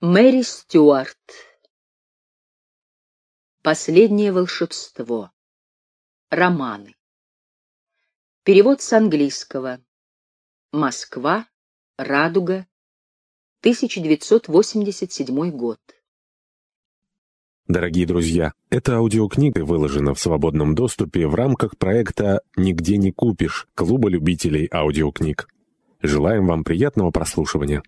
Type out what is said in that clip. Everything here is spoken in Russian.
Мэри Стюарт. Последнее волшебство. Романы. Перевод с английского. Москва. Радуга. 1987 год. Дорогие друзья, эта аудиокнига выложена в свободном доступе в рамках проекта «Нигде не купишь» Клуба любителей аудиокниг. Желаем вам приятного прослушивания.